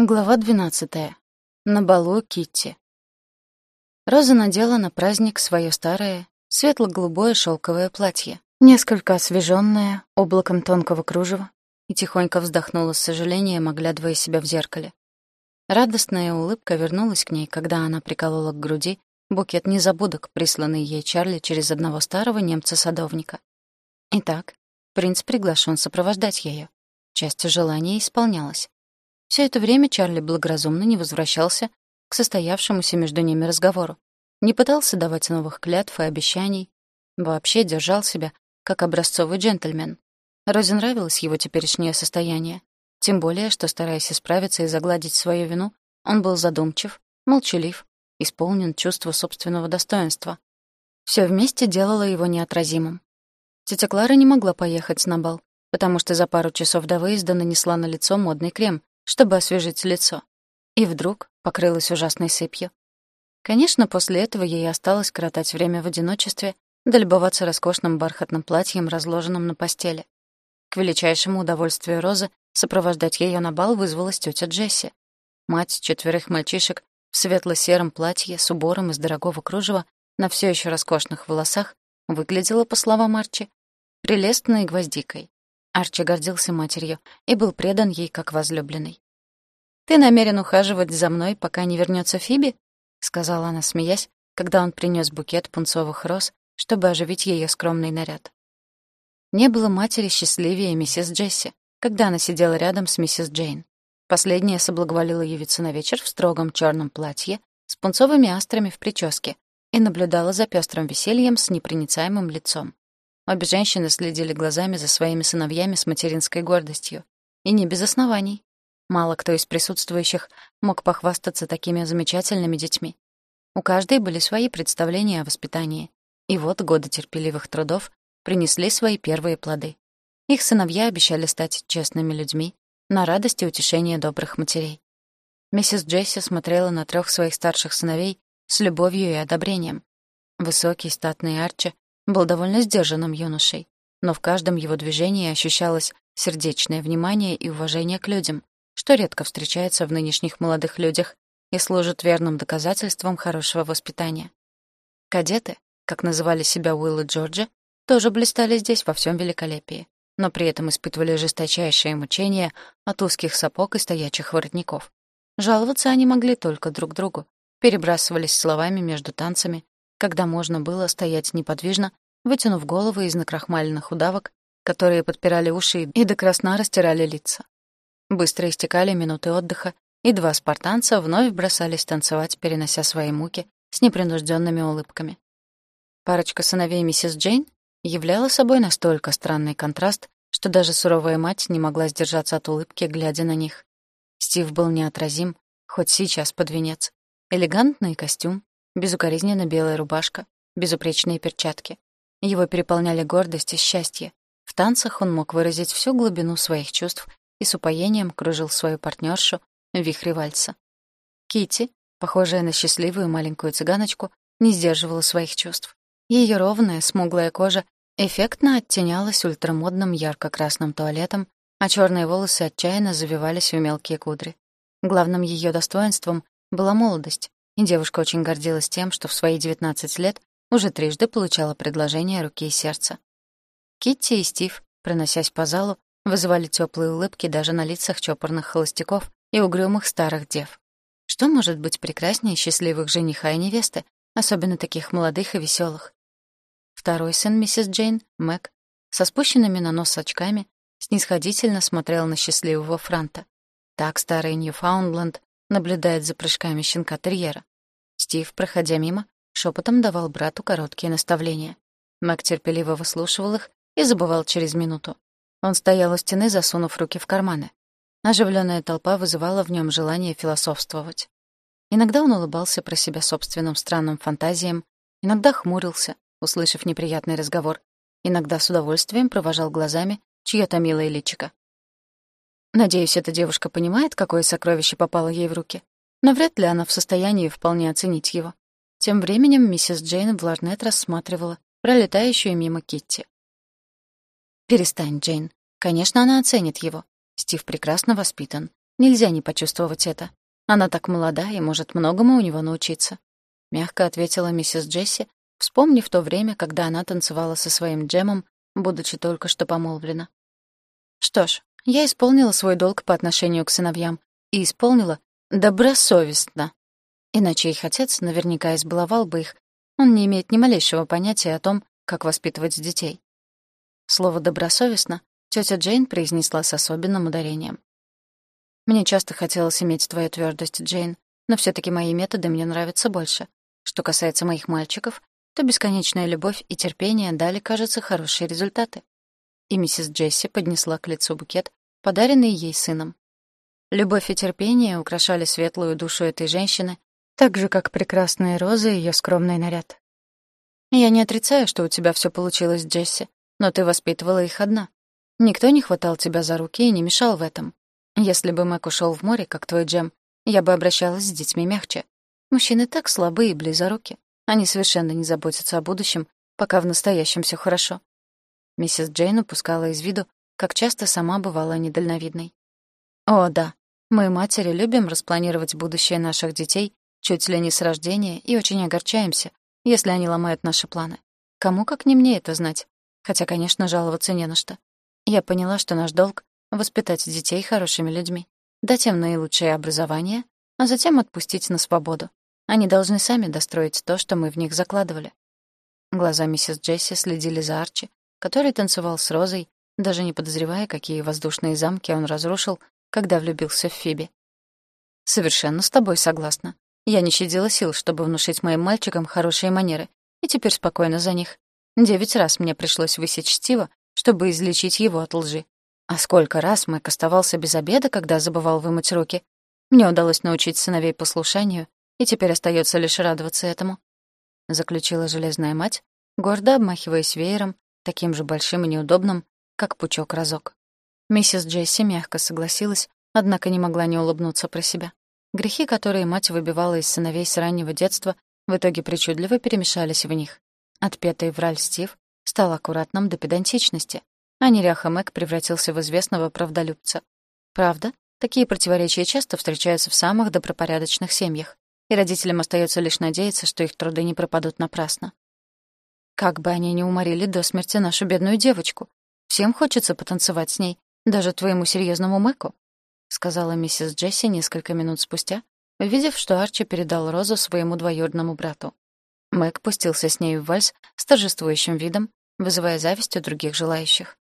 Глава 12. На балу Китти. Роза надела на праздник свое старое, светло-голубое шелковое платье, несколько освеженное облаком тонкого кружева, и тихонько вздохнула с сожалением, оглядывая себя в зеркале. Радостная улыбка вернулась к ней, когда она приколола к груди букет незабудок, присланный ей Чарли через одного старого немца-садовника. Итак, принц приглашен сопровождать ее. Часть желания исполнялась. Все это время Чарли благоразумно не возвращался к состоявшемуся между ними разговору. Не пытался давать новых клятв и обещаний. Вообще держал себя как образцовый джентльмен. Розе нравилось его теперешнее состояние. Тем более, что, стараясь исправиться и загладить свою вину, он был задумчив, молчалив, исполнен чувства собственного достоинства. Все вместе делало его неотразимым. Тетя Клара не могла поехать на бал, потому что за пару часов до выезда нанесла на лицо модный крем, чтобы освежить лицо. И вдруг покрылась ужасной сыпью. Конечно, после этого ей осталось коротать время в одиночестве, да любоваться роскошным бархатным платьем, разложенным на постели. К величайшему удовольствию Розы сопровождать ее на бал вызвалась тетя Джесси. Мать четверых мальчишек в светло-сером платье с убором из дорогого кружева на все еще роскошных волосах выглядела, по словам Арчи, прелестной гвоздикой. Арчи гордился матерью и был предан ей как возлюбленный. «Ты намерен ухаживать за мной, пока не вернется Фиби?» — сказала она, смеясь, когда он принес букет пунцовых роз, чтобы оживить ее скромный наряд. Не было матери счастливее миссис Джесси, когда она сидела рядом с миссис Джейн. Последняя соблаговолила явиться на вечер в строгом черном платье с пунцовыми астрами в прическе и наблюдала за пестрым весельем с непроницаемым лицом. Обе женщины следили глазами за своими сыновьями с материнской гордостью. И не без оснований. Мало кто из присутствующих мог похвастаться такими замечательными детьми. У каждой были свои представления о воспитании. И вот годы терпеливых трудов принесли свои первые плоды. Их сыновья обещали стать честными людьми, на радость и утешение добрых матерей. Миссис Джесси смотрела на трех своих старших сыновей с любовью и одобрением. Высокий, статный Арчи был довольно сдержанным юношей, но в каждом его движении ощущалось сердечное внимание и уважение к людям, что редко встречается в нынешних молодых людях и служит верным доказательством хорошего воспитания. Кадеты, как называли себя Уилл и Джорджи, тоже блистали здесь во всем великолепии, но при этом испытывали жесточайшие мучения от узких сапог и стоячих воротников. Жаловаться они могли только друг другу, перебрасывались словами между танцами, когда можно было стоять неподвижно, вытянув головы из накрахмаленных удавок, которые подпирали уши и до красна растирали лица. Быстро истекали минуты отдыха, и два спартанца вновь бросались танцевать, перенося свои муки с непринужденными улыбками. Парочка сыновей миссис Джейн являла собой настолько странный контраст, что даже суровая мать не могла сдержаться от улыбки, глядя на них. Стив был неотразим, хоть сейчас под венец. Элегантный костюм, Безукоризненно белая рубашка, безупречные перчатки. Его переполняли гордость и счастье. В танцах он мог выразить всю глубину своих чувств и с упоением кружил свою партнершу в вихре вальса. Кити, похожая на счастливую маленькую цыганочку, не сдерживала своих чувств. Ее ровная, смуглая кожа эффектно оттенялась ультрамодным ярко-красным туалетом, а черные волосы отчаянно завивались в мелкие кудри. Главным ее достоинством была молодость, и девушка очень гордилась тем, что в свои 19 лет уже трижды получала предложение руки и сердца. Китти и Стив, проносясь по залу, вызывали теплые улыбки даже на лицах чопорных холостяков и угрюмых старых дев. Что может быть прекраснее счастливых жениха и невесты, особенно таких молодых и веселых? Второй сын миссис Джейн, Мэг, со спущенными на нос очками, снисходительно смотрел на счастливого Франта. Так старый Ньюфаундленд наблюдает за прыжками щенка-терьера. Стив, проходя мимо, шепотом давал брату короткие наставления. Мэг терпеливо выслушивал их и забывал через минуту. Он стоял у стены, засунув руки в карманы. Оживленная толпа вызывала в нем желание философствовать. Иногда он улыбался про себя собственным странным фантазиям, иногда хмурился, услышав неприятный разговор, иногда с удовольствием провожал глазами чьё-то милое личико. Надеюсь, эта девушка понимает, какое сокровище попало ей в руки. Но вряд ли она в состоянии вполне оценить его. Тем временем миссис Джейн Влажнет рассматривала пролетающую мимо Китти. «Перестань, Джейн. Конечно, она оценит его. Стив прекрасно воспитан. Нельзя не почувствовать это. Она так молода и может многому у него научиться. Мягко ответила миссис Джесси, вспомнив то время, когда она танцевала со своим Джемом, будучи только что помолвлена. Что ж, я исполнила свой долг по отношению к сыновьям и исполнила добросовестно. Иначе их отец наверняка избаловал бы их. Он не имеет ни малейшего понятия о том, как воспитывать детей. Слово «добросовестно» тетя Джейн произнесла с особенным ударением. «Мне часто хотелось иметь твою твердость, Джейн, но все таки мои методы мне нравятся больше. Что касается моих мальчиков, то бесконечная любовь и терпение дали, кажется, хорошие результаты». И миссис Джесси поднесла к лицу букет, подаренный ей сыном. Любовь и терпение украшали светлую душу этой женщины, так же, как прекрасные розы ее скромный наряд. «Я не отрицаю, что у тебя все получилось, Джесси, но ты воспитывала их одна. Никто не хватал тебя за руки и не мешал в этом. Если бы Мэг ушел в море, как твой Джем, я бы обращалась с детьми мягче. Мужчины так слабы и близоруки. Они совершенно не заботятся о будущем, пока в настоящем все хорошо. Миссис Джейн упускала из виду, как часто сама бывала недальновидной. О, да, мы, матери, любим распланировать будущее наших детей чуть ли не с рождения и очень огорчаемся, если они ломают наши планы. Кому как не мне это знать? Хотя, конечно, жаловаться не на что. Я поняла, что наш долг — воспитать детей хорошими людьми, дать им наилучшее образование, а затем отпустить на свободу. Они должны сами достроить то, что мы в них закладывали. Глаза миссис Джесси следили за Арчи, который танцевал с Розой, даже не подозревая, какие воздушные замки он разрушил, когда влюбился в Фиби. «Совершенно с тобой согласна. Я не щадила сил, чтобы внушить моим мальчикам хорошие манеры, и теперь спокойно за них. Девять раз мне пришлось высечь Стива, чтобы излечить его от лжи. А сколько раз Мэг оставался без обеда, когда забывал вымыть руки. Мне удалось научить сыновей послушанию, и теперь остается лишь радоваться этому. Заключила железная мать, гордо обмахиваясь веером, таким же большим и неудобным, как пучок разок. Миссис Джесси мягко согласилась, однако не могла не улыбнуться про себя. Грехи, которые мать выбивала из сыновей с раннего детства, в итоге причудливо перемешались в них. Отпетый враль Стив стал аккуратным до педантичности, а неряха Мэг превратился в известного правдолюбца. Правда, такие противоречия часто встречаются в самых добропорядочных семьях, и родителям остается лишь надеяться, что их труды не пропадут напрасно. Как бы они ни уморили до смерти нашу бедную девочку. Всем хочется потанцевать с ней, даже твоему серьезному Мэку. — сказала миссис Джесси несколько минут спустя, увидев, что Арчи передал розу своему двоюродному брату. Мэг пустился с ней в вальс с торжествующим видом, вызывая зависть у других желающих.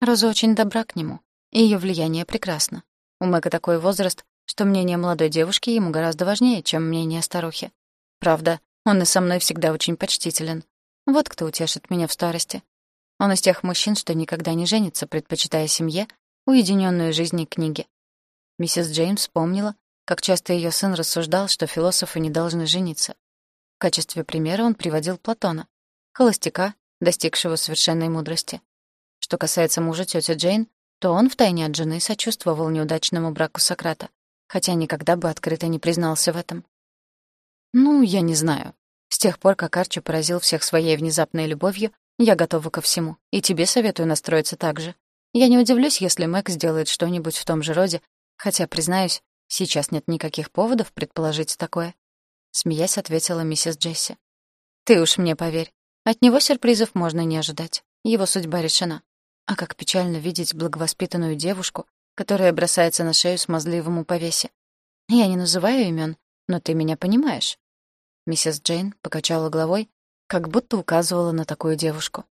Роза очень добра к нему, и ее влияние прекрасно. У Мэга такой возраст, что мнение молодой девушки ему гораздо важнее, чем мнение старухи. Правда, он и со мной всегда очень почтителен. Вот кто утешит меня в старости. Он из тех мужчин, что никогда не женится, предпочитая семье уединенную жизнь и книги. Миссис Джеймс вспомнила, как часто ее сын рассуждал, что философы не должны жениться. В качестве примера он приводил Платона, холостяка, достигшего совершенной мудрости. Что касается мужа тети Джейн, то он втайне от жены сочувствовал неудачному браку Сократа, хотя никогда бы открыто не признался в этом. «Ну, я не знаю. С тех пор, как Арчи поразил всех своей внезапной любовью, я готова ко всему, и тебе советую настроиться так же. Я не удивлюсь, если Мэг сделает что-нибудь в том же роде, хотя, признаюсь, сейчас нет никаких поводов предположить такое. Смеясь, ответила миссис Джесси. Ты уж мне поверь, от него сюрпризов можно не ожидать. Его судьба решена. А как печально видеть благовоспитанную девушку, которая бросается на шею смазливому повесе. Я не называю имен, но ты меня понимаешь. Миссис Джейн покачала головой, как будто указывала на такую девушку.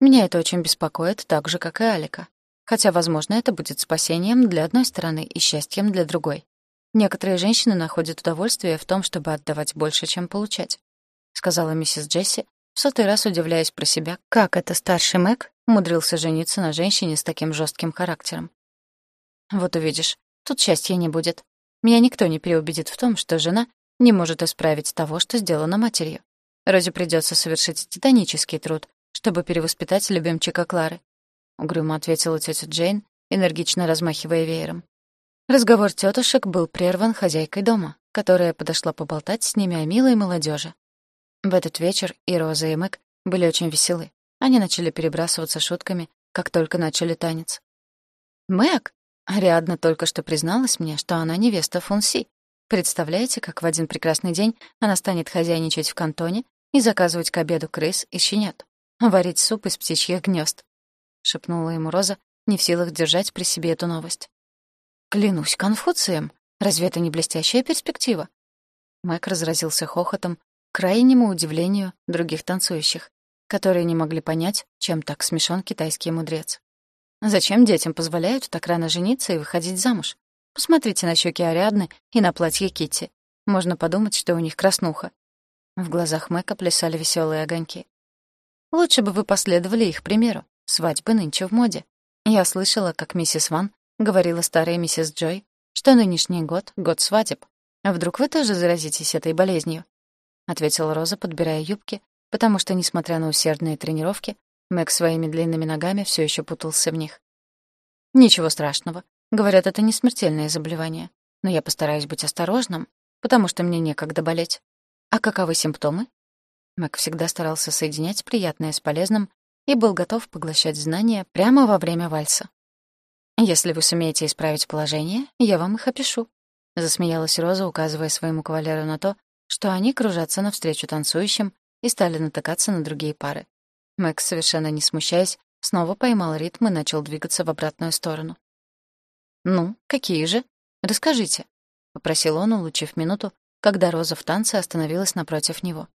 Меня это очень беспокоит, так же, как и Алика. Хотя, возможно, это будет спасением для одной стороны и счастьем для другой. Некоторые женщины находят удовольствие в том, чтобы отдавать больше, чем получать, сказала миссис Джесси, в сотый раз удивляясь про себя, как это старший Мэг умудрился жениться на женщине с таким жестким характером. Вот увидишь, тут счастья не будет. Меня никто не переубедит в том, что жена не может исправить того, что сделано матерью. Розе придется совершить титанический труд, чтобы перевоспитать любимчика Клары», — угрюмо ответила тетя Джейн, энергично размахивая веером. Разговор тетушек был прерван хозяйкой дома, которая подошла поболтать с ними о милой молодежи. В этот вечер и Роза, и Мэг были очень веселы. Они начали перебрасываться шутками, как только начали танец. «Мэг, Ариадна только что призналась мне, что она невеста Фунси. Представляете, как в один прекрасный день она станет хозяйничать в кантоне и заказывать к обеду крыс и щенят, варить суп из птичьих гнезд? шепнула ему Роза, не в силах держать при себе эту новость. «Клянусь Конфуцием, разве это не блестящая перспектива?» Мэг разразился хохотом, крайнему удивлению других танцующих, которые не могли понять, чем так смешон китайский мудрец. Зачем детям позволяют так рано жениться и выходить замуж? Посмотрите на щеки Ариадны и на платье Китти. Можно подумать, что у них краснуха. В глазах Мэка плясали веселые огоньки. Лучше бы вы последовали их примеру. Свадьбы нынче в моде. Я слышала, как миссис Ван говорила старая миссис Джой, что нынешний год — год свадеб. А вдруг вы тоже заразитесь этой болезнью? Ответила Роза, подбирая юбки, потому что, несмотря на усердные тренировки, Мэг своими длинными ногами все еще путался в них. «Ничего страшного. Говорят, это не смертельное заболевание. Но я постараюсь быть осторожным, потому что мне некогда болеть. А каковы симптомы?» Мэг всегда старался соединять приятное с полезным и был готов поглощать знания прямо во время вальса. «Если вы сумеете исправить положение, я вам их опишу», — засмеялась Роза, указывая своему кавалеру на то, что они кружатся навстречу танцующим и стали натыкаться на другие пары. Мэкс, совершенно не смущаясь, снова поймал ритм и начал двигаться в обратную сторону. «Ну, какие же? Расскажите», — попросил он, улучив минуту, когда Роза в танце остановилась напротив него.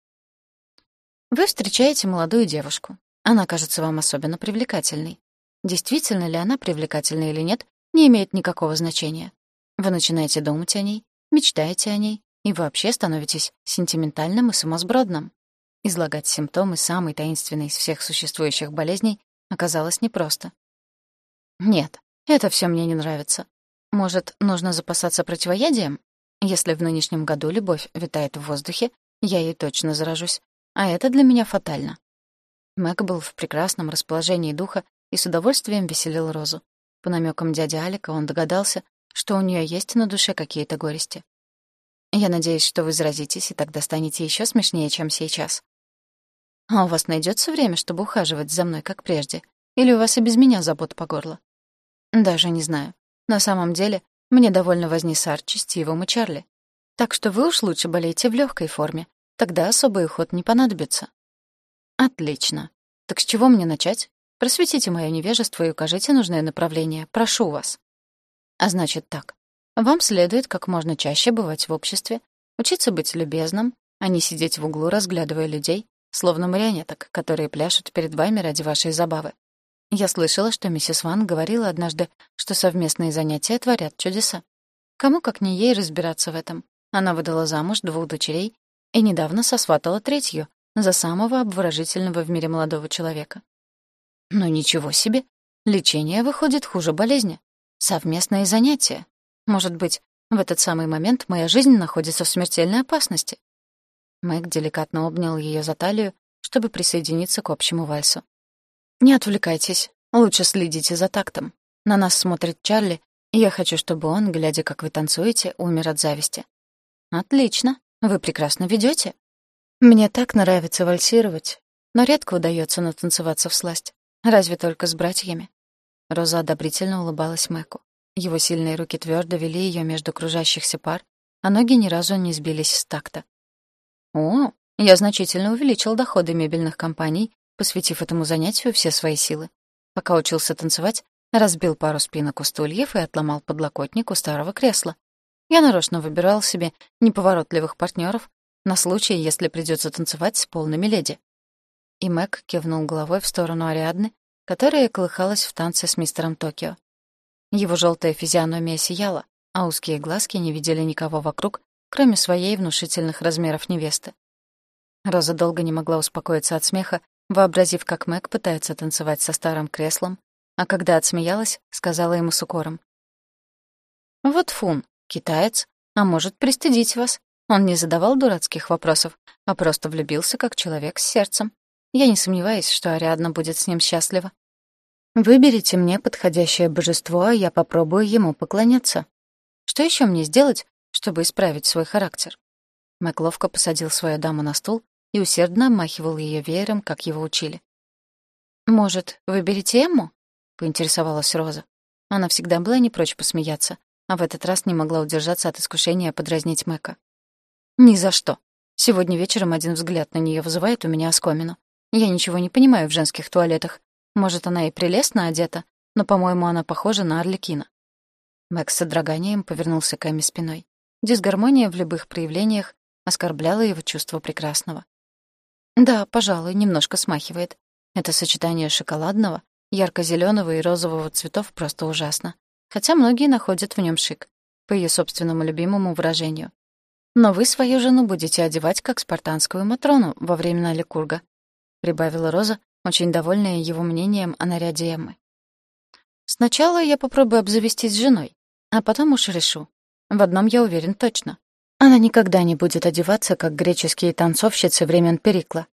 «Вы встречаете молодую девушку. Она кажется вам особенно привлекательной. Действительно ли она привлекательна или нет, не имеет никакого значения. Вы начинаете думать о ней, мечтаете о ней и вообще становитесь сентиментальным и сумасбродным. Излагать симптомы самой таинственной из всех существующих болезней оказалось непросто. Нет, это все мне не нравится. Может, нужно запасаться противоядием? Если в нынешнем году любовь витает в воздухе, я ей точно заражусь. А это для меня фатально. Мэг был в прекрасном расположении духа и с удовольствием веселил Розу. По намекам дяди Алика он догадался, что у нее есть на душе какие-то горести. «Я надеюсь, что вы заразитесь, и тогда станете еще смешнее, чем сейчас», а у вас найдется время, чтобы ухаживать за мной, как прежде? Или у вас и без меня забот по горло? Даже не знаю. На самом деле, мне довольно возни с Арчи, Стивом и Чарли. Так что вы уж лучше болейте в легкой форме. Тогда особый уход не понадобится. Отлично. Так с чего мне начать? Просветите мое невежество и укажите нужное направление. Прошу вас. А значит так. Вам следует как можно чаще бывать в обществе, учиться быть любезным, а не сидеть в углу, разглядывая людей, словно марионеток, которые пляшут перед вами ради вашей забавы. Я слышала, что миссис Ван говорила однажды, что совместные занятия творят чудеса. Кому, как не ей, разбираться в этом? Она выдала замуж двух дочерей и недавно сосватала третью за самого обворожительного в мире молодого человека. Но ничего себе! Лечение выходит хуже болезни. Совместные занятия. Может быть, в этот самый момент моя жизнь находится в смертельной опасности. Мэг деликатно обнял ее за талию, чтобы присоединиться к общему вальсу. «Не отвлекайтесь. Лучше следите за тактом. На нас смотрит Чарли, и я хочу, чтобы он, глядя, как вы танцуете, умер от зависти». «Отлично. Вы прекрасно ведете. Мне так нравится вальсировать, но редко удается натанцеваться всласть. Разве только с братьями». Роза одобрительно улыбалась Мэку. Его сильные руки твердо вели ее между кружащихся пар, а ноги ни разу не сбились с такта. О, я значительно увеличил доходы мебельных компаний, посвятив этому занятию все свои силы. Пока учился танцевать, разбил пару спинок у стульев и отломал подлокотник у старого кресла. Я нарочно выбирал себе неповоротливых партнеров на случай, если придется танцевать с полными леди. И Мэг кивнул головой в сторону Ариадны, которая колыхалась в танце с мистером Токио. Его желтая физиономия сияла, а узкие глазки не видели никого вокруг, кроме своей внушительных размеров невесты. Роза долго не могла успокоиться от смеха, вообразив, как Мэг пытается танцевать со старым креслом, а когда отсмеялась, сказала ему с укором. «Вот Фун, китаец, а может пристыдить вас. Он не задавал дурацких вопросов, а просто влюбился как человек с сердцем. Я не сомневаюсь, что Ариадна будет с ним счастлива. Выберите мне подходящее божество, а я попробую ему поклоняться. Что еще мне сделать, чтобы исправить свой характер. Мэг ловко посадил свою даму на стул и усердно обмахивал ее веером, как его учили. «Может, выберете Эмму?» — поинтересовалась Роза. Она всегда была не прочь посмеяться, а в этот раз не могла удержаться от искушения подразнить Мэка. «Ни за что. Сегодня вечером один взгляд на нее вызывает у меня оскомину. Я ничего не понимаю в женских туалетах. Может, она и прелестно одета, но, по-моему, она похожа на Арлекина». Мэг с содроганием повернулся к Эми спиной. Дисгармония в любых проявлениях оскорбляла его чувство прекрасного. Да, пожалуй, немножко смахивает. Это сочетание шоколадного, ярко зеленого и розового цветов просто ужасно. Хотя многие находят в нем шик, по ее собственному любимому выражению. Но вы свою жену будете одевать как спартанскую Матрону во времена Ликурга, прибавила Роза, очень довольная его мнением о наряде Эммы. Сначала я попробую обзавестись женой, а потом уж решу. В одном я уверен точно. Она никогда не будет одеваться, как греческие танцовщицы времен Перикла.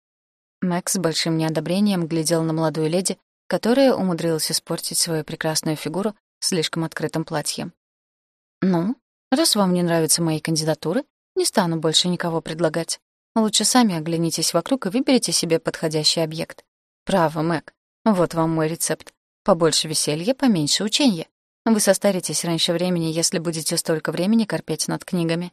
Мэкс с большим неодобрением глядел на молодую леди, которая умудрилась испортить свою прекрасную фигуру слишком открытым платьем. «Ну, раз вам не нравятся мои кандидатуры, не стану больше никого предлагать. Лучше сами оглянитесь вокруг и выберите себе подходящий объект. Право, Мэг, вот вам мой рецепт. Побольше веселья, поменьше ученья. Вы состаритесь раньше времени, если будете столько времени корпеть над книгами.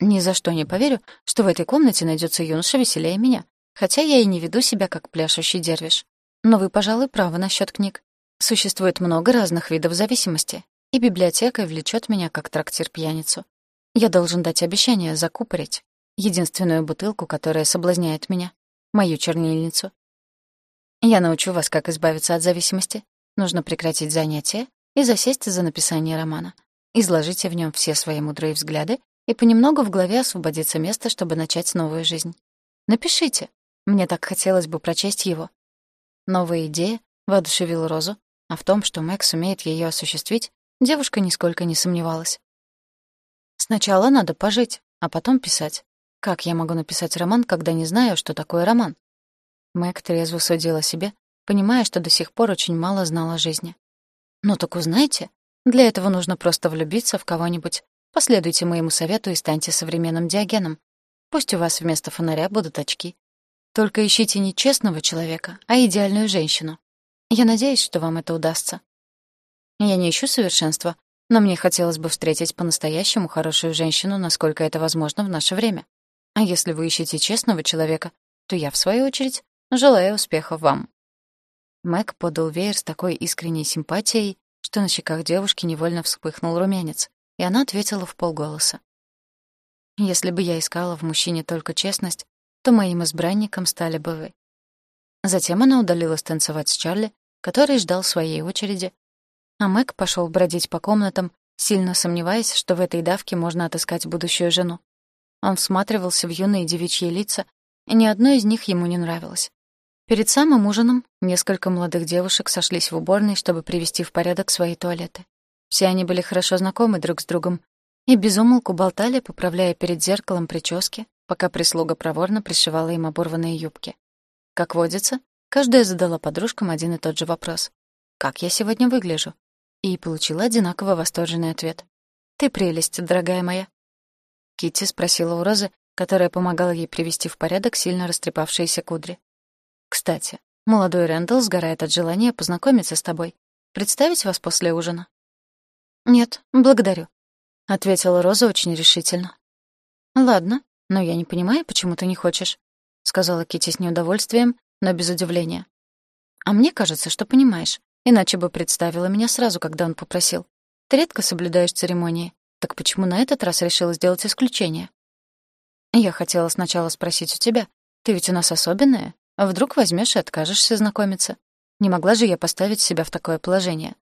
Ни за что не поверю, что в этой комнате найдется юноша веселее меня, хотя я и не веду себя как пляшущий дервиш. Но вы, пожалуй, правы насчет книг. Существует много разных видов зависимости, и библиотека влечет меня как трактир-пьяницу. Я должен дать обещание закупорить единственную бутылку, которая соблазняет меня, мою чернильницу. Я научу вас, как избавиться от зависимости. Нужно прекратить занятия и засесть за написание романа. Изложите в нем все свои мудрые взгляды и понемногу в голове освободится место, чтобы начать новую жизнь. Напишите. Мне так хотелось бы прочесть его. Новая идея воодушевила Розу, а в том, что Мэг сумеет ее осуществить, девушка нисколько не сомневалась. Сначала надо пожить, а потом писать. Как я могу написать роман, когда не знаю, что такое роман? Мэг трезво судила себе, понимая, что до сих пор очень мало знала о жизни. «Ну так узнайте. Для этого нужно просто влюбиться в кого-нибудь, Последуйте моему совету и станьте современным Диогеном. Пусть у вас вместо фонаря будут очки. Только ищите не честного человека, а идеальную женщину. Я надеюсь, что вам это удастся. Я не ищу совершенства, но мне хотелось бы встретить по-настоящему хорошую женщину, насколько это возможно в наше время. А если вы ищете честного человека, то я, в свою очередь, желаю успехов вам». Мэг подал веер с такой искренней симпатией, что на щеках девушки невольно вспыхнул румянец и она ответила в полголоса. «Если бы я искала в мужчине только честность, то моим избранником стали бы вы». Затем она удалилась танцевать с Чарли, который ждал своей очереди, а Мэг пошел бродить по комнатам, сильно сомневаясь, что в этой давке можно отыскать будущую жену. Он всматривался в юные девичьи лица, и ни одно из них ему не нравилось. Перед самым ужином несколько молодых девушек сошлись в уборной, чтобы привести в порядок свои туалеты. Все они были хорошо знакомы друг с другом и безумолку болтали, поправляя перед зеркалом прически, пока прислуга проворно пришивала им оборванные юбки. Как водится, каждая задала подружкам один и тот же вопрос. «Как я сегодня выгляжу?» И получила одинаково восторженный ответ. «Ты прелесть, дорогая моя». Китти спросила у Розы, которая помогала ей привести в порядок сильно растрепавшиеся кудри. «Кстати, молодой Рэндалл сгорает от желания познакомиться с тобой. Представить вас после ужина?» «Нет, благодарю», — ответила Роза очень решительно. «Ладно, но я не понимаю, почему ты не хочешь», — сказала Кити с неудовольствием, но без удивления. «А мне кажется, что понимаешь, иначе бы представила меня сразу, когда он попросил. Ты редко соблюдаешь церемонии, так почему на этот раз решила сделать исключение?» «Я хотела сначала спросить у тебя. Ты ведь у нас особенная. А вдруг возьмешь и откажешься знакомиться? Не могла же я поставить себя в такое положение.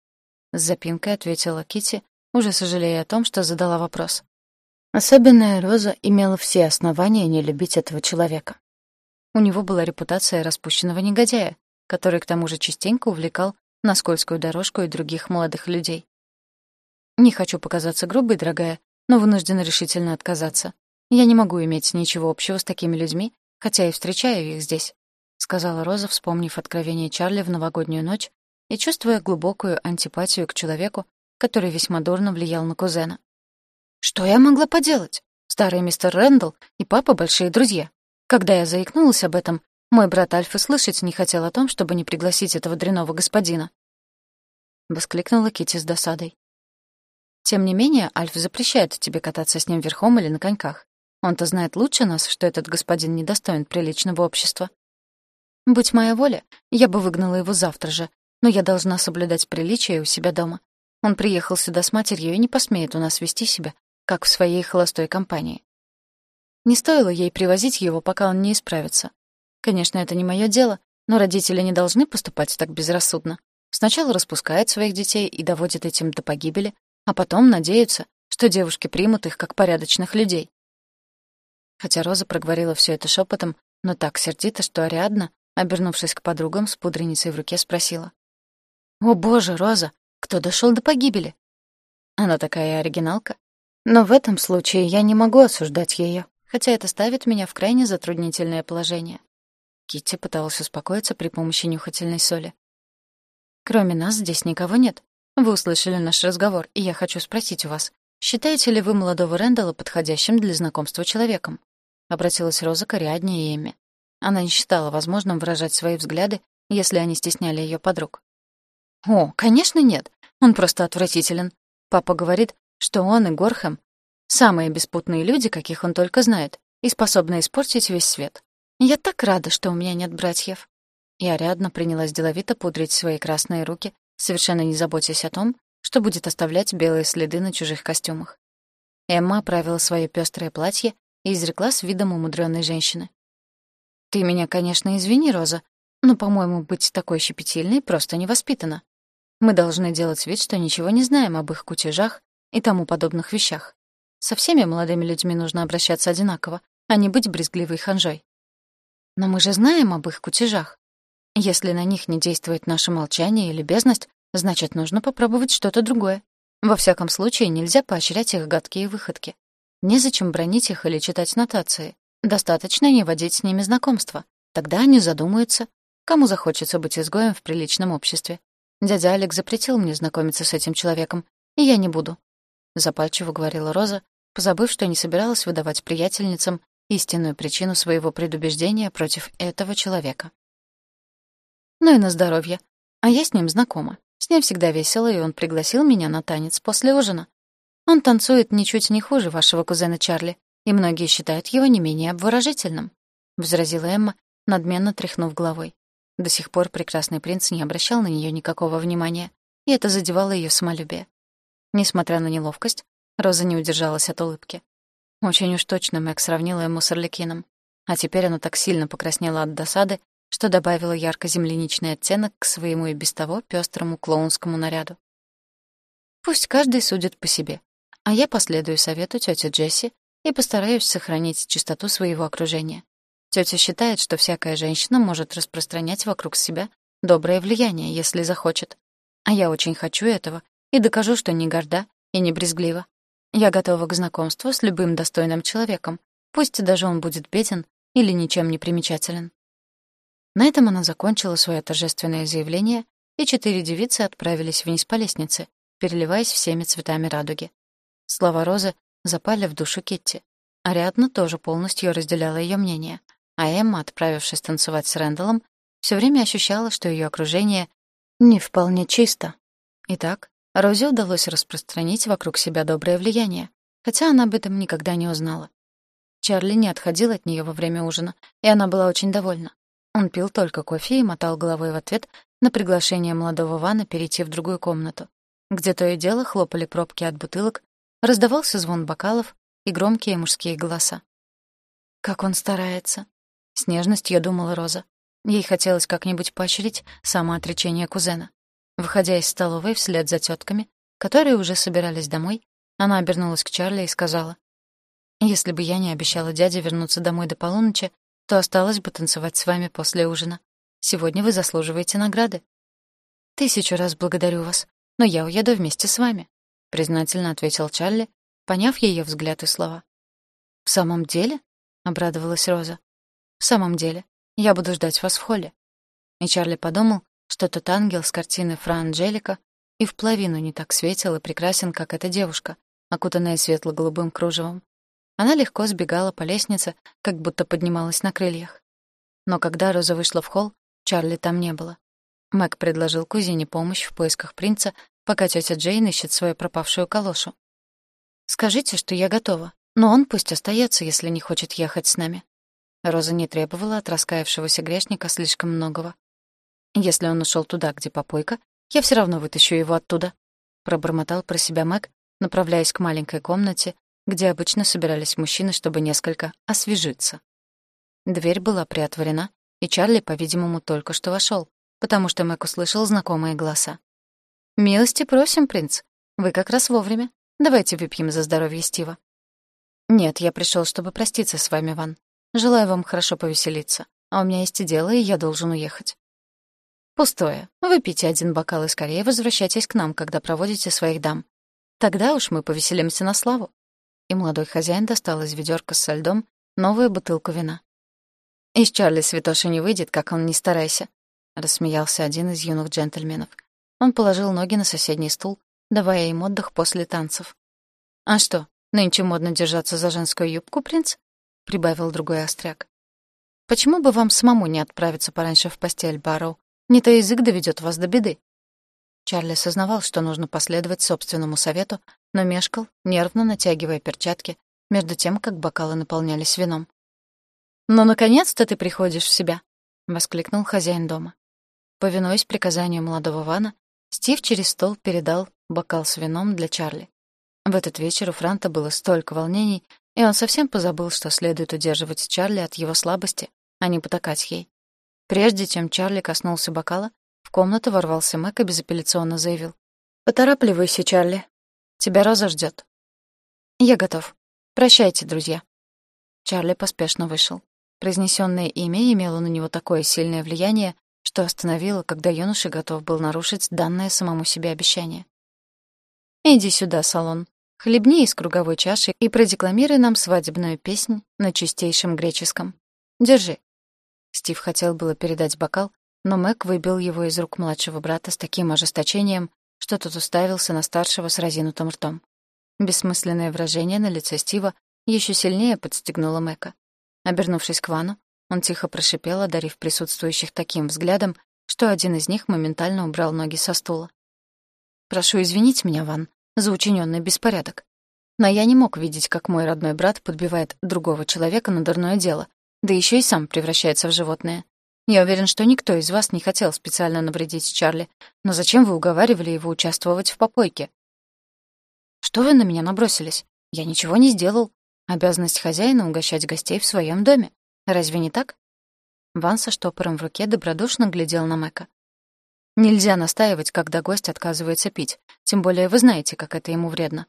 С запинкой ответила Кити, уже сожалея о том, что задала вопрос. Особенная Роза имела все основания не любить этого человека. У него была репутация распущенного негодяя, который к тому же частенько увлекал на скользкую дорожку и других молодых людей. Не хочу показаться грубой, дорогая, но вынуждена решительно отказаться. Я не могу иметь ничего общего с такими людьми, хотя и встречаю их здесь, сказала Роза, вспомнив откровение Чарли в новогоднюю ночь и чувствуя глубокую антипатию к человеку, который весьма дурно влиял на кузена. Что я могла поделать? Старый мистер Рэндалл и папа большие друзья. Когда я заикнулась об этом, мой брат Альфа слышать не хотел о том, чтобы не пригласить этого дряного господина. — воскликнула Кити с досадой. «Тем не менее, Альф запрещает тебе кататься с ним верхом или на коньках. Он-то знает лучше нас, что этот господин недостоин приличного общества. Будь моя воля, я бы выгнала его завтра же, но я должна соблюдать приличие у себя дома. Он приехал сюда с матерью и не посмеет у нас вести себя, как в своей холостой компании. Не стоило ей привозить его, пока он не исправится. Конечно, это не мое дело, но родители не должны поступать так безрассудно. Сначала распускают своих детей и доводят этим до погибели, а потом надеются, что девушки примут их как порядочных людей. Хотя Роза проговорила все это шепотом, но так сердито, что Ариадна, обернувшись к подругам с пудреницей в руке, спросила. «О боже, Роза, кто дошел до погибели?» Она такая оригиналка. Но в этом случае я не могу осуждать ее, хотя это ставит меня в крайне затруднительное положение. Китти пыталась успокоиться при помощи нюхательной соли. «Кроме нас здесь никого нет. Вы услышали наш разговор, и я хочу спросить у вас, считаете ли вы молодого Рэндалла подходящим для знакомства человеком?» Обратилась Роза к Ариадне и Эмме. Она не считала возможным выражать свои взгляды, если они стесняли ее подруг. «О, конечно, нет. Он просто отвратителен. Папа говорит, что он и Горхэм — самые беспутные люди, каких он только знает, и способны испортить весь свет. Я так рада, что у меня нет братьев». И Ариадна принялась деловито пудрить свои красные руки, совершенно не заботясь о том, что будет оставлять белые следы на чужих костюмах. Эмма оправила свое пестрое платье и изрекла с видом умудренной женщины. «Ты меня, конечно, извини, Роза, но, по-моему, быть такой щепетильной просто невоспитанно. Мы должны делать вид, что ничего не знаем об их кутежах и тому подобных вещах. Со всеми молодыми людьми нужно обращаться одинаково, а не быть брезгливой ханжой. Но мы же знаем об их кутежах. Если на них не действует наше молчание или бездность, значит, нужно попробовать что-то другое. Во всяком случае, нельзя поощрять их гадкие выходки. Незачем бронить их или читать нотации. Достаточно не водить с ними знакомства. Тогда они задумаются, кому захочется быть изгоем в приличном обществе. Дядя Алекс запретил мне знакомиться с этим человеком, и я не буду. Запальчиво говорила Роза, позабыв, что не собиралась выдавать приятельницам истинную причину своего предубеждения против этого человека. Ну и на здоровье. А я с ним знакома. С ним всегда весело, и он пригласил меня на танец после ужина. Он танцует ничуть не хуже вашего кузена Чарли, и многие считают его не менее обворожительным», — возразила Эмма, надменно тряхнув головой. До сих пор прекрасный принц не обращал на нее никакого внимания, и это задевало ее самолюбие. Несмотря на неловкость, Роза не удержалась от улыбки. Очень уж точно Мэг сравнила ему с Орликином. А теперь она так сильно покраснела от досады, что добавила ярко-земляничный оттенок к своему и без того пестрому клоунскому наряду. Пусть каждый судит по себе, а я последую совету тети Джесси и постараюсь сохранить чистоту своего окружения. Тётя считает, что всякая женщина может распространять вокруг себя доброе влияние, если захочет. А я очень хочу этого и докажу, что не горда и не брезглива. Я готова к знакомству с любым достойным человеком, пусть даже он будет беден или ничем не примечателен. На этом она закончила свое торжественное заявление, и четыре девицы отправились вниз по лестнице, переливаясь всеми цветами радуги. Слова Розы запали в душу Китти. Ариадна тоже полностью разделяла ее мнение, а Эмма, отправившись танцевать с Рэндаллом, все время ощущала, что ее окружение не вполне чисто. Итак, Розе удалось распространить вокруг себя доброе влияние, хотя она об этом никогда не узнала. Чарли не отходил от нее во время ужина, и она была очень довольна. Он пил только кофе и мотал головой в ответ на приглашение молодого Вана перейти в другую комнату, где то и дело хлопали пробки от бутылок Раздавался звон бокалов и громкие мужские голоса. «Как он старается!» — с нежностью думала Роза. Ей хотелось как-нибудь поощрить самоотречение кузена. Выходя из столовой вслед за тетками, которые уже собирались домой, она обернулась к Чарли и сказала, «Если бы я не обещала дяде вернуться домой до полуночи, то осталось бы танцевать с вами после ужина. Сегодня вы заслуживаете награды». «Тысячу раз благодарю вас, но я уеду вместе с вами», — признательно ответил Чарли, поняв ее взгляд и слова. «В самом деле?» — обрадовалась Роза. «В самом деле. Я буду ждать вас в холле». И Чарли подумал, что тот ангел с картины Фра Анджелика и в половину не так светел и прекрасен, как эта девушка, окутанная светло-голубым кружевом. Она легко сбегала по лестнице, как будто поднималась на крыльях. Но когда Роза вышла в холл, Чарли там не было. Мэг предложил кузине помощь в поисках принца, пока тетя Джейн ищет свою пропавшую калошу. «Скажите, что я готова, но он пусть остается, если не хочет ехать с нами». Роза не требовала от раскаявшегося грешника слишком многого. «Если он ушел туда, где попойка, я все равно вытащу его оттуда», — пробормотал про себя Мэг, направляясь к маленькой комнате, где обычно собирались мужчины, чтобы несколько освежиться. Дверь была приотворена, и Чарли, по-видимому, только что вошел, потому что Мэг услышал знакомые голоса. «Милости просим, принц. Вы как раз вовремя. Давайте выпьем за здоровье Стива». «Нет, я пришел, чтобы проститься с вами, Ван. Желаю вам хорошо повеселиться. А у меня есть дело, и я должен уехать». «Пустое. Выпейте один бокал и скорее возвращайтесь к нам, когда проводите своих дам. Тогда уж мы повеселимся на славу». И молодой хозяин достал из ведерка со льдом новую бутылку вина. «Из Чарли святоши не выйдет, как он не старайся», — рассмеялся один из юных джентльменов. Он положил ноги на соседний стул, давая им отдых после танцев. «А что, нынче модно держаться за женскую юбку, принц?» — прибавил другой остряк. «Почему бы вам самому не отправиться пораньше в постель, Барроу? Не то язык доведет вас до беды». Чарли сознавал, что нужно последовать собственному совету, но мешкал, нервно натягивая перчатки, между тем, как бокалы наполнялись вином. «Ну, наконец-то ты приходишь в себя!» — воскликнул хозяин дома. Повинуясь приказанию молодого Вана, Стив через стол передал бокал с вином для Чарли. В этот вечер у Франта было столько волнений, и он совсем позабыл, что следует удерживать Чарли от его слабости, а не потакать ей. Прежде чем Чарли коснулся бокала, в комнату ворвался Мэг и безапелляционно заявил. «Поторапливайся, Чарли. Тебя Роза ждет. «Я готов. Прощайте, друзья». Чарли поспешно вышел. Произнесённое имя имело на него такое сильное влияние, что остановило, когда юноша готов был нарушить данное самому себе обещание. «Иди сюда, салон. Хлебни из круговой чаши и продекламируй нам свадебную песнь на чистейшем греческом. Держи». Стив хотел было передать бокал, но Мэг выбил его из рук младшего брата с таким ожесточением, что тот уставился на старшего с разинутым ртом. Бессмысленное выражение на лице Стива еще сильнее подстегнуло Мэка. Обернувшись к Вану, он тихо прошипел, одарив присутствующих таким взглядом, что один из них моментально убрал ноги со стула. «Прошу извинить меня, Ван, за учиненный беспорядок. Но я не мог видеть, как мой родной брат подбивает другого человека на дурное дело, да еще и сам превращается в животное. Я уверен, что никто из вас не хотел специально навредить Чарли, но зачем вы уговаривали его участвовать в попойке? Что вы на меня набросились? Я ничего не сделал. Обязанность хозяина — угощать гостей в своем доме. Разве не так?» Ван со штопором в руке добродушно глядел на Мэка. «Нельзя настаивать, когда гость отказывается пить, тем более вы знаете, как это ему вредно.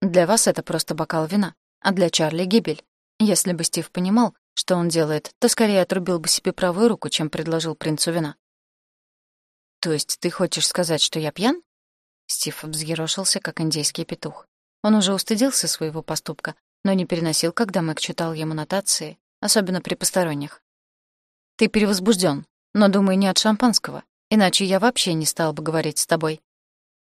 Для вас это просто бокал вина, а для Чарли — гибель. Если бы Стив понимал, что он делает, то скорее отрубил бы себе правую руку, чем предложил принцу вина». «То есть ты хочешь сказать, что я пьян?» Стив взъерошился, как индейский петух. Он уже устыдился своего поступка, но не переносил, когда Мэг читал ему нотации, особенно при посторонних. Ты перевозбужден, но, думаю, не от шампанского, иначе я вообще не стал бы говорить с тобой.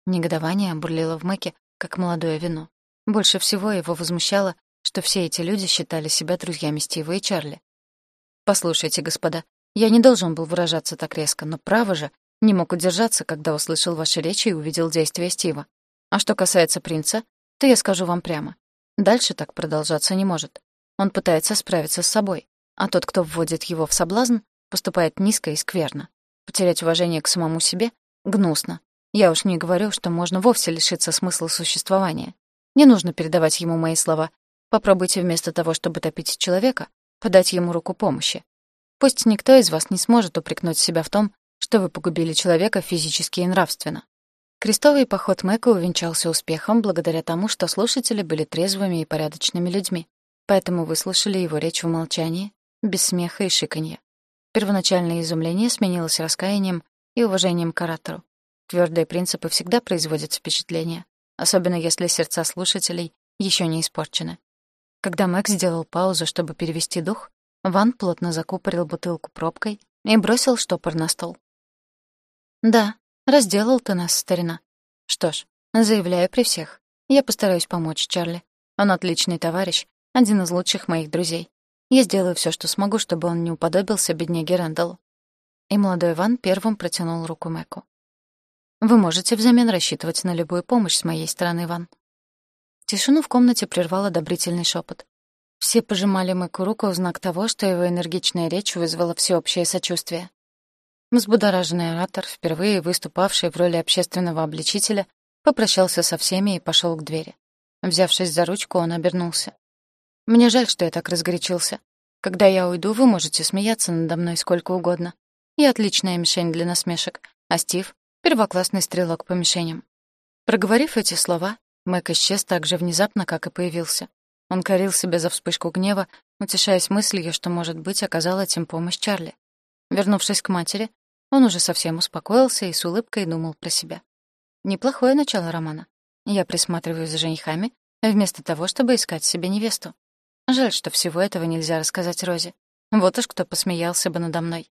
Негодование бурлило в Мэке, как молодое вино. Больше всего его возмущало, что все эти люди считали себя друзьями Стива и Чарли. «Послушайте, господа, я не должен был выражаться так резко, но право же, не мог удержаться, когда услышал ваши речи и увидел действия Стива. А что касается принца, то я скажу вам прямо. Дальше так продолжаться не может. Он пытается справиться с собой, а тот, кто вводит его в соблазн, поступает низко и скверно. Потерять уважение к самому себе — гнусно. Я уж не говорю, что можно вовсе лишиться смысла существования. Не нужно передавать ему мои слова. Попробуйте вместо того, чтобы топить человека, подать ему руку помощи. Пусть никто из вас не сможет упрекнуть себя в том, что вы погубили человека физически и нравственно. Крестовый поход Мэка увенчался успехом благодаря тому, что слушатели были трезвыми и порядочными людьми. Поэтому выслушали его речь в молчании, без смеха и шиканья. Первоначальное изумление сменилось раскаянием и уважением к оратору. Твёрдые принципы всегда производят впечатление, особенно если сердца слушателей еще не испорчены. Когда Мэг сделал паузу, чтобы перевести дух, Ван плотно закупорил бутылку пробкой и бросил штопор на стол. «Да, разделал ты нас, старина. Что ж, заявляю при всех. Я постараюсь помочь Чарли. Он отличный товарищ, один из лучших моих друзей. Я сделаю все, что смогу, чтобы он не уподобился бедняге Рэндаллу. и молодой Иван первым протянул руку Мэку. «Вы можете взамен рассчитывать на любую помощь с моей стороны, Иван». Тишину в комнате прервал одобрительный шепот. Все пожимали Мэку руку в знак того, что его энергичная речь вызвала всеобщее сочувствие. Взбудораженный оратор, впервые выступавший в роли общественного обличителя, попрощался со всеми и пошел к двери. Взявшись за ручку, он обернулся. «Мне жаль, что я так разгорячился. Когда я уйду, вы можете смеяться надо мной сколько угодно. Я отличная мишень для насмешек, а Стив — первоклассный стрелок по мишеням». Проговорив эти слова, Мэг исчез так же внезапно, как и появился. Он корил себя за вспышку гнева, утешаясь мыслью, что, может быть, оказал этим помощь Чарли. Вернувшись к матери, он уже совсем успокоился и с улыбкой думал про себя. Неплохое начало романа. Я присматриваю за женихами, вместо того, чтобы искать себе невесту. Жаль, что всего этого нельзя рассказать Розе. Вот уж кто посмеялся бы надо мной.